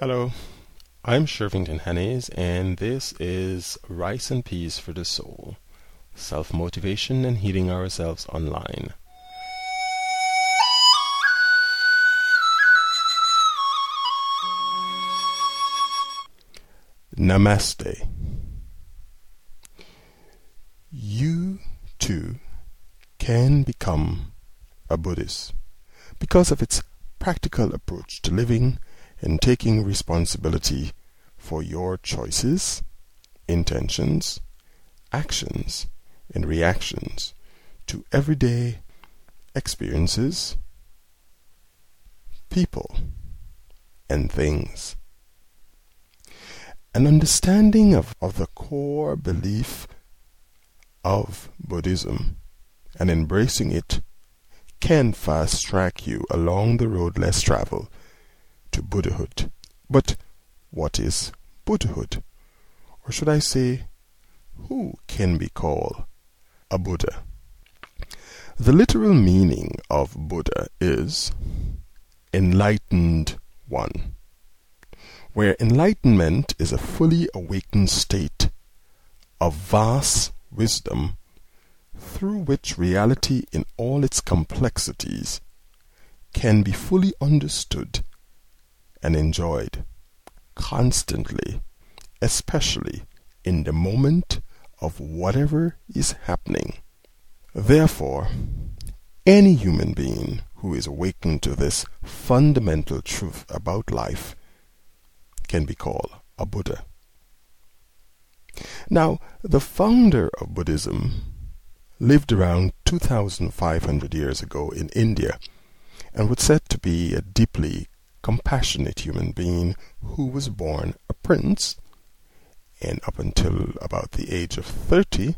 Hello, I'm Shervington Hannes, and this is Rice and Peas for the Soul Self Motivation and Healing Ourselves Online. Namaste. You too can become a Buddhist because of its practical approach to living and taking responsibility for your choices, intentions, actions, and reactions to everyday experiences, people, and things. An understanding of, of the core belief of Buddhism and embracing it can fast track you along the road less traveled to Buddhahood. But what is Buddhahood? Or should I say, who can be called a Buddha? The literal meaning of Buddha is enlightened one, where enlightenment is a fully awakened state of vast wisdom through which reality in all its complexities can be fully understood and enjoyed constantly, especially in the moment of whatever is happening. Therefore, any human being who is awakened to this fundamental truth about life can be called a Buddha. Now, the founder of Buddhism lived around 2500 years ago in India and was said to be a deeply compassionate human being who was born a prince and up until about the age of 30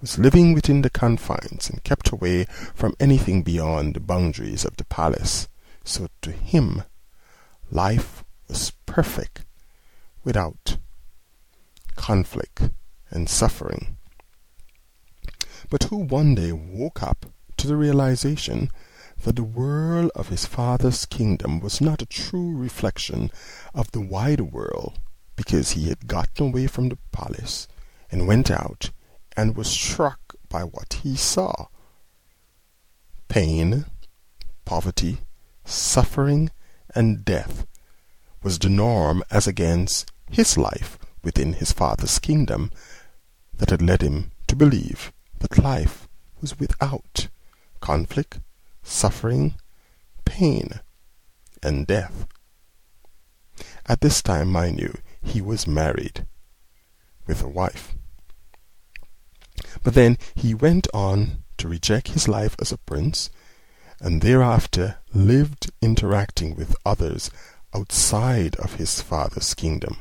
was living within the confines and kept away from anything beyond the boundaries of the palace. So to him, life was perfect without conflict and suffering. But who one day woke up to the realization that the world of his father's kingdom was not a true reflection of the wider world, because he had gotten away from the palace and went out and was struck by what he saw. Pain, poverty, suffering, and death was the norm as against his life within his father's kingdom that had led him to believe that life was without conflict, suffering, pain, and death. At this time, mind you, he was married with a wife. But then he went on to reject his life as a prince and thereafter lived interacting with others outside of his father's kingdom,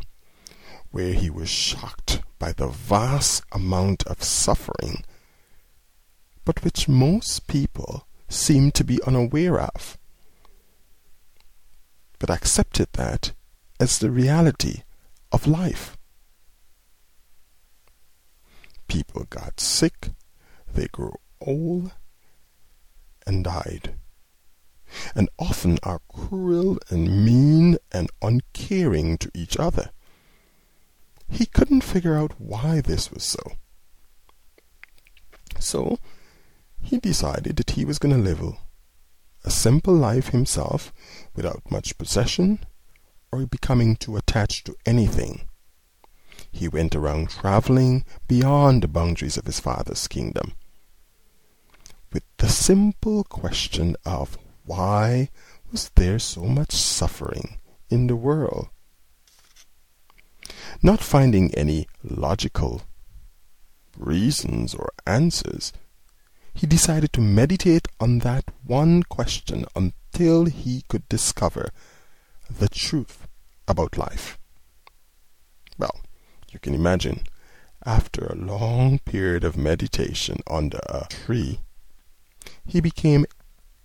where he was shocked by the vast amount of suffering, but which most people seemed to be unaware of, but accepted that as the reality of life. People got sick, they grew old, and died, and often are cruel and mean and uncaring to each other. He couldn't figure out why this was so. So he decided that he was going to live a simple life himself without much possession or becoming too attached to anything. He went around traveling beyond the boundaries of his father's kingdom with the simple question of why was there so much suffering in the world? Not finding any logical reasons or answers, he decided to meditate on that one question until he could discover the truth about life. Well, you can imagine, after a long period of meditation under a tree, he became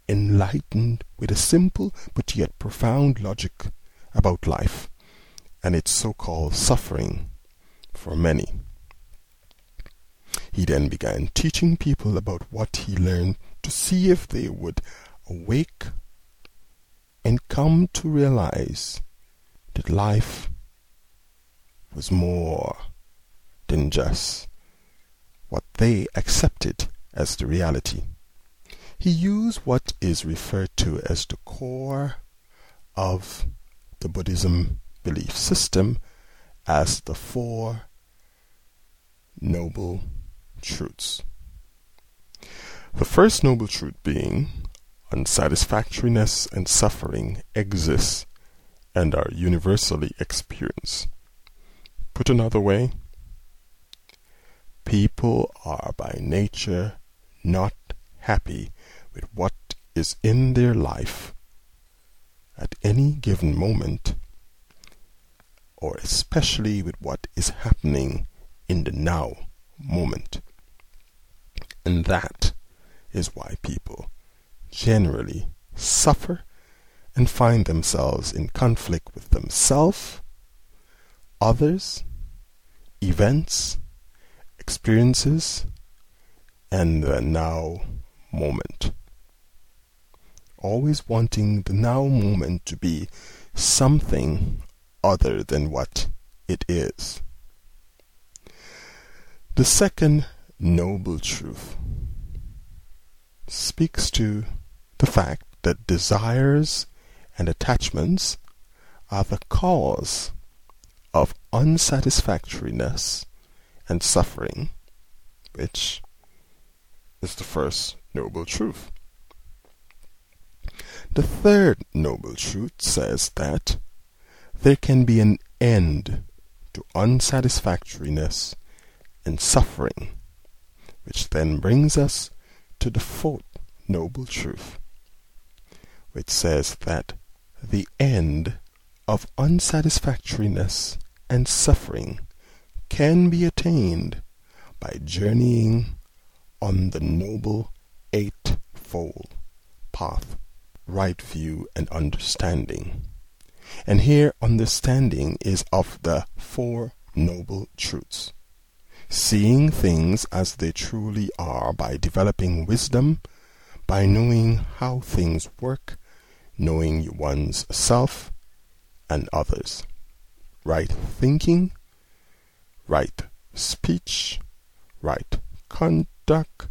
enlightened with a simple but yet profound logic about life and its so called suffering for many. He then began teaching people about what he learned to see if they would awake and come to realize that life was more than just what they accepted as the reality. He used what is referred to as the core of the Buddhism belief system as the Four Noble Truths. The first noble truth being unsatisfactoriness and suffering exist and are universally experienced. Put another way, people are by nature not happy with what is in their life at any given moment, or especially with what is happening in the now moment. And that is why people generally suffer and find themselves in conflict with themselves, others, events, experiences, and the now moment. Always wanting the now moment to be something other than what it is. The second noble truth speaks to the fact that desires and attachments are the cause of unsatisfactoriness and suffering, which is the first noble truth. The third noble truth says that there can be an end to unsatisfactoriness and suffering, which then brings us to the fourth noble truth, which says that the end of unsatisfactoriness and suffering can be attained by journeying on the noble eightfold path, right view and understanding. And here understanding is of the Four Noble Truths. Seeing things as they truly are by developing wisdom, by knowing how things work, knowing one's self and others. Right thinking, right speech, right conduct,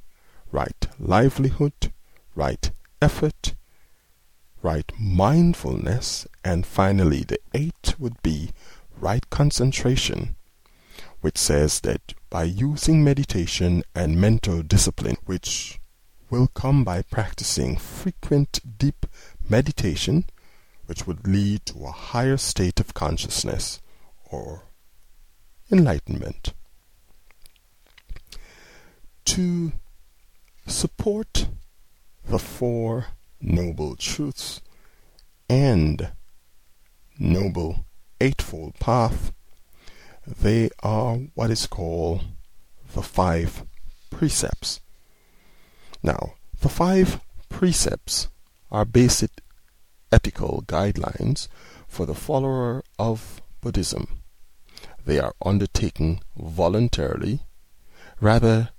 right livelihood, right effort, right mindfulness, and finally the eighth would be right concentration, which says that by using meditation and mental discipline, which will come by practicing frequent deep meditation, which would lead to a higher state of consciousness or enlightenment. To support the Four Noble Truths and Noble Eightfold Path, they are what is called the Five Precepts. Now, the five precepts are basic ethical guidelines for the follower of Buddhism. They are undertaken voluntarily rather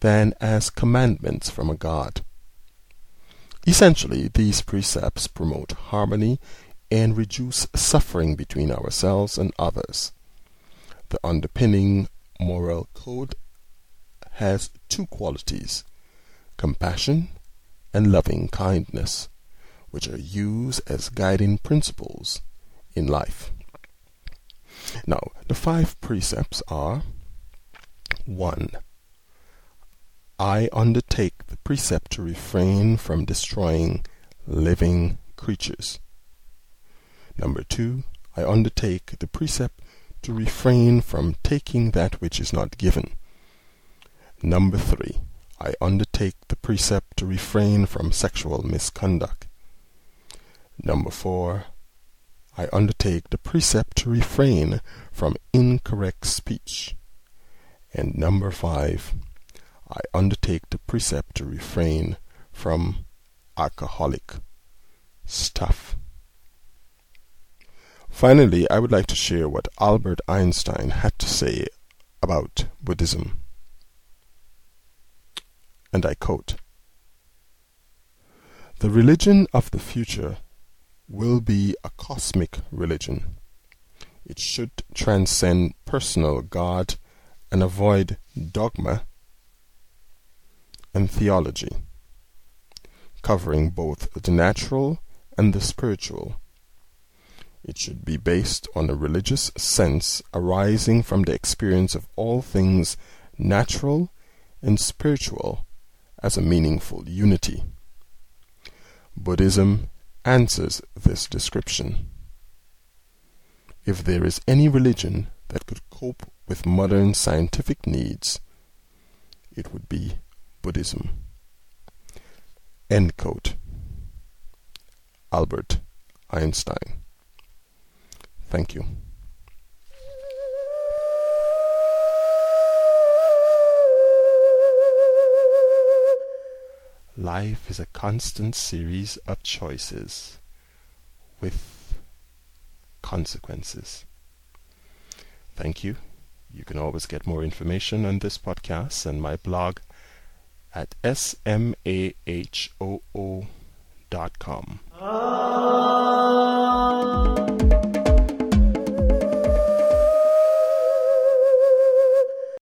than as commandments from a god. Essentially, these precepts promote harmony and reduce suffering between ourselves and others. The underpinning moral code has two qualities compassion and loving kindness, which are used as guiding principles in life. Now, the five precepts are 1. I undertake the precept to refrain from destroying living creatures. Number 2. I undertake the precept to refrain from taking that which is not given. Number 3. I undertake the precept to refrain from sexual misconduct. Number 4. I undertake the precept to refrain from incorrect speech. And number 5. I undertake the precept to refrain from alcoholic stuff. Finally, I would like to share what Albert Einstein had to say about Buddhism and I quote The religion of the future will be a cosmic religion, It should transcend personal God and avoid dogma and theology, covering both the natural and the spiritual. It should be based on a religious sense arising from the experience of all things natural and spiritual as a meaningful unity. Buddhism answers this description. If there is any religion that could cope with modern scientific needs, it would be Buddhism. End quote. Albert Einstein. Thank you. Life is a constant series of choices with consequences. Thank you. You can always get more information on this podcast and my blog at smahoo.com.